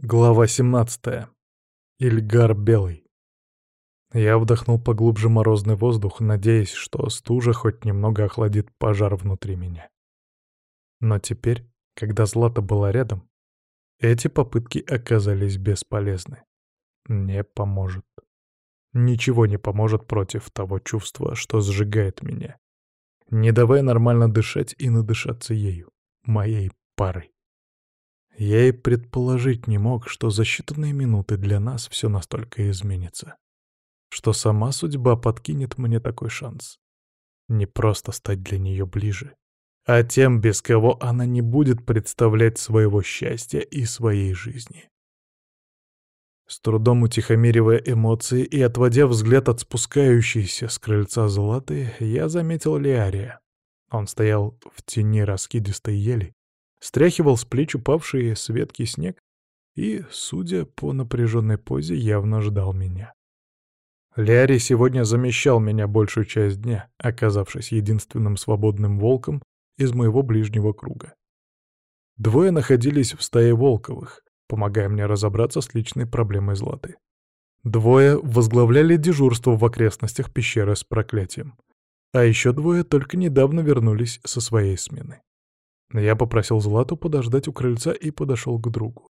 Глава 17. Ильгар Белый. Я вдохнул поглубже морозный воздух, надеясь, что стужа хоть немного охладит пожар внутри меня. Но теперь, когда Злата была рядом, эти попытки оказались бесполезны. Не поможет. Ничего не поможет против того чувства, что сжигает меня, не давая нормально дышать и надышаться ею, моей парой. Я и предположить не мог, что за считанные минуты для нас все настолько изменится. Что сама судьба подкинет мне такой шанс. Не просто стать для нее ближе, а тем, без кого она не будет представлять своего счастья и своей жизни. С трудом утихомиривая эмоции и отводя взгляд от спускающейся с крыльца Златы, я заметил Лиария. Он стоял в тени раскидистой ели, стряхивал с плеч упавшие с ветки снег и, судя по напряженной позе, явно ждал меня. Ляри сегодня замещал меня большую часть дня, оказавшись единственным свободным волком из моего ближнего круга. Двое находились в стае Волковых, помогая мне разобраться с личной проблемой Златы. Двое возглавляли дежурство в окрестностях пещеры с проклятием. А еще двое только недавно вернулись со своей смены. Я попросил Злату подождать у крыльца и подошел к другу.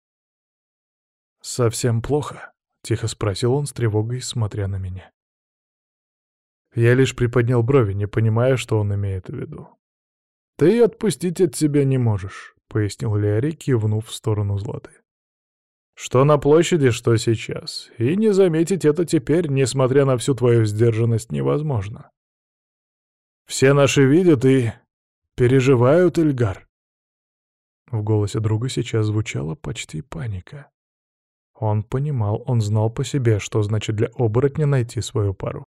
«Совсем плохо?» — тихо спросил он с тревогой, смотря на меня. Я лишь приподнял брови, не понимая, что он имеет в виду. «Ты отпустить от себя не можешь», — пояснил Леори, кивнув в сторону Златы. «Что на площади, что сейчас. И не заметить это теперь, несмотря на всю твою сдержанность, невозможно. Все наши видят и Переживают, Эльгар. В голосе друга сейчас звучала почти паника. Он понимал, он знал по себе, что значит для оборотня найти свою пару.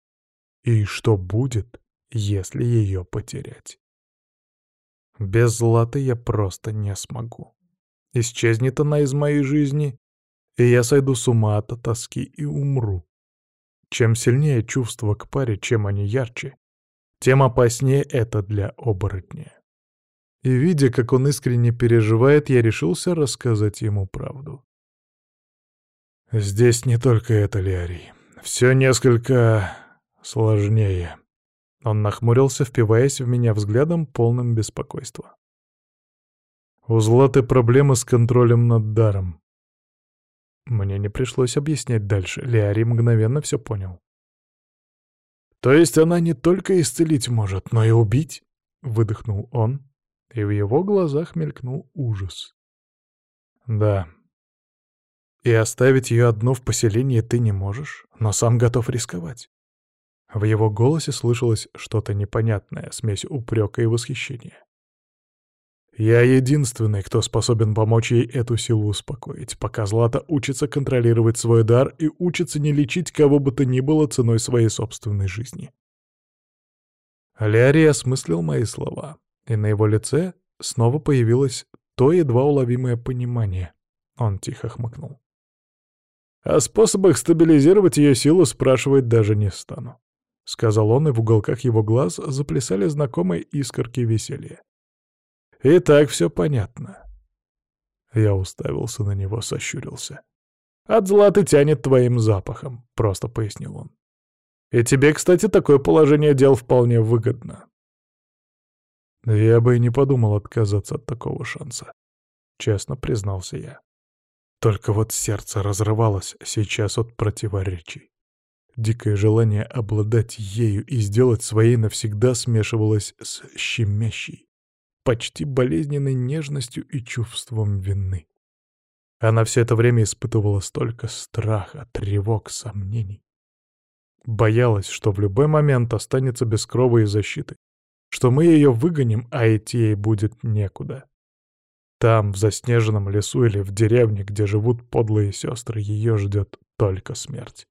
И что будет, если ее потерять. Без Златы я просто не смогу. Исчезнет она из моей жизни, и я сойду с ума от тоски и умру. Чем сильнее чувства к паре, чем они ярче, тем опаснее это для оборотня. И, видя, как он искренне переживает, я решился рассказать ему правду. «Здесь не только это, Лиарий. Все несколько сложнее». Он нахмурился, впиваясь в меня взглядом, полным беспокойства. «У Златы проблемы с контролем над даром». Мне не пришлось объяснять дальше, Лиарий мгновенно все понял. «То есть она не только исцелить может, но и убить?» — выдохнул он, и в его глазах мелькнул ужас. «Да. И оставить ее одну в поселении ты не можешь, но сам готов рисковать». В его голосе слышалось что-то непонятное, смесь упрека и восхищения. «Я единственный, кто способен помочь ей эту силу успокоить, пока Злата учится контролировать свой дар и учится не лечить кого бы то ни было ценой своей собственной жизни». Ляри осмыслил мои слова и на его лице снова появилось то едва уловимое понимание. Он тихо хмыкнул. «О способах стабилизировать ее силу спрашивать даже не стану», — сказал он, и в уголках его глаз заплясали знакомые искорки веселья. «И так все понятно». Я уставился на него, сощурился. «От златы тянет твоим запахом», — просто пояснил он. «И тебе, кстати, такое положение дел вполне выгодно. Я бы и не подумал отказаться от такого шанса. Честно признался я. Только вот сердце разрывалось сейчас от противоречий. Дикое желание обладать ею и сделать своей навсегда смешивалось с щемящей, почти болезненной нежностью и чувством вины. Она все это время испытывала столько страха, тревог, сомнений. Боялась, что в любой момент останется без крова и защиты, что мы ее выгоним, а идти ей будет некуда. Там, в заснеженном лесу или в деревне, где живут подлые сестры, ее ждет только смерть.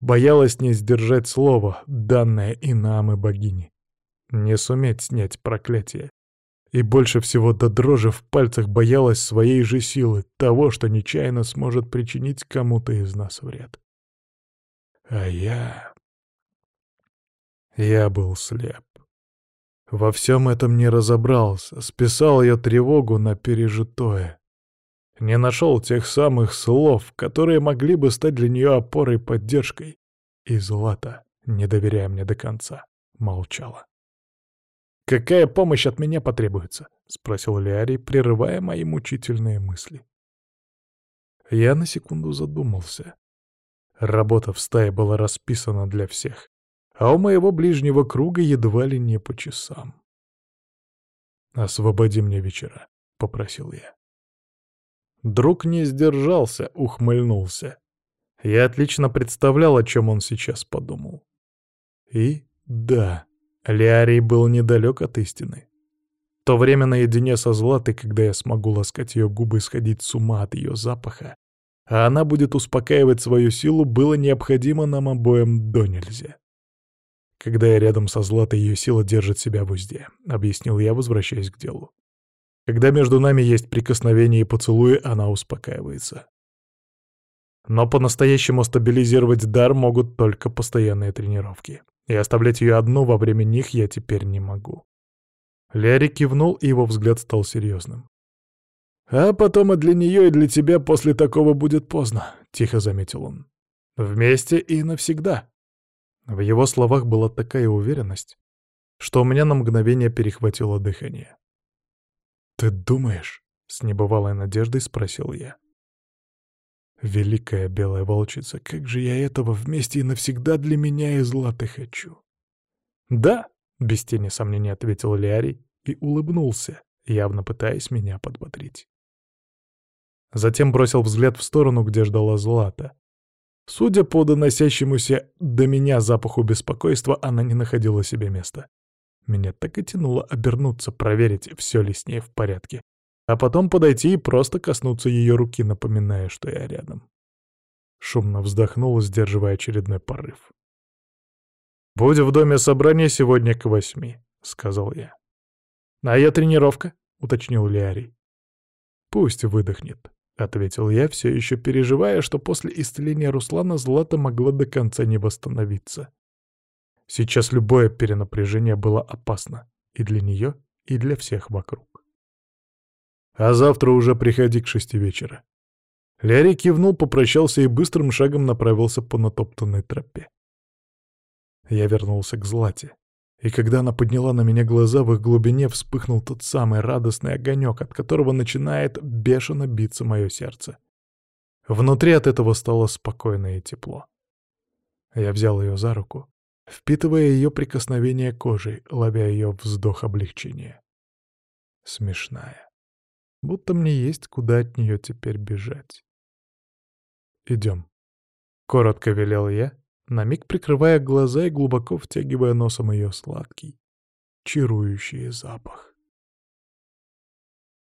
Боялась не сдержать слово, данное и нам, и богине. Не суметь снять проклятие. И больше всего до дрожи в пальцах боялась своей же силы, того, что нечаянно сможет причинить кому-то из нас вред. А я... Я был слеп. Во всем этом не разобрался, списал ее тревогу на пережитое. Не нашел тех самых слов, которые могли бы стать для нее опорой и поддержкой. И Злата, не доверяя мне до конца, молчала. «Какая помощь от меня потребуется?» — спросил Лиарий, прерывая мои мучительные мысли. Я на секунду задумался. Работа в стае была расписана для всех, а у моего ближнего круга едва ли не по часам. «Освободи мне вечера», — попросил я. Друг не сдержался, ухмыльнулся. Я отлично представлял, о чем он сейчас подумал. И да, Лиарий был недалек от истины. То время наедине со Златой, когда я смогу ласкать ее губы и сходить с ума от ее запаха, а она будет успокаивать свою силу, было необходимо нам обоим до нельзя. Когда я рядом со Златой, ее сила держит себя в узде, — объяснил я, возвращаясь к делу. Когда между нами есть прикосновение и поцелуи, она успокаивается. Но по-настоящему стабилизировать дар могут только постоянные тренировки. И оставлять ее одну во время них я теперь не могу. Ляри кивнул, и его взгляд стал серьезным. «А потом и для нее, и для тебя после такого будет поздно», — тихо заметил он. «Вместе и навсегда». В его словах была такая уверенность, что у меня на мгновение перехватило дыхание. «Ты думаешь?» — с небывалой надеждой спросил я. «Великая белая волчица, как же я этого вместе и навсегда для меня и зла ты хочу!» «Да!» — без тени сомнений ответил Лиарий и улыбнулся, явно пытаясь меня подбодрить. Затем бросил взгляд в сторону, где ждала Злата. Судя по доносящемуся до меня запаху беспокойства, она не находила себе места. Меня так и тянуло обернуться, проверить, все ли с ней в порядке, а потом подойти и просто коснуться ее руки, напоминая, что я рядом. Шумно вздохнул, сдерживая очередной порыв. «Будь в доме собрания сегодня к восьми», — сказал я. «А я тренировка?» — уточнил Лиарий. «Пусть выдохнет», — ответил я, все еще переживая, что после исцеления Руслана Злата могла до конца не восстановиться. Сейчас любое перенапряжение было опасно и для нее, и для всех вокруг. «А завтра уже приходи к шести вечера». Ляри кивнул, попрощался и быстрым шагом направился по натоптанной тропе. Я вернулся к Злате. И когда она подняла на меня глаза, в их глубине вспыхнул тот самый радостный огонек, от которого начинает бешено биться мое сердце. Внутри от этого стало спокойно и тепло. Я взял ее за руку, впитывая ее прикосновение кожей, ловя ее вздох облегчения. Смешная. Будто мне есть куда от нее теперь бежать. «Идем», — коротко велел я, на миг прикрывая глаза и глубоко втягивая носом ее сладкий, чарующий запах.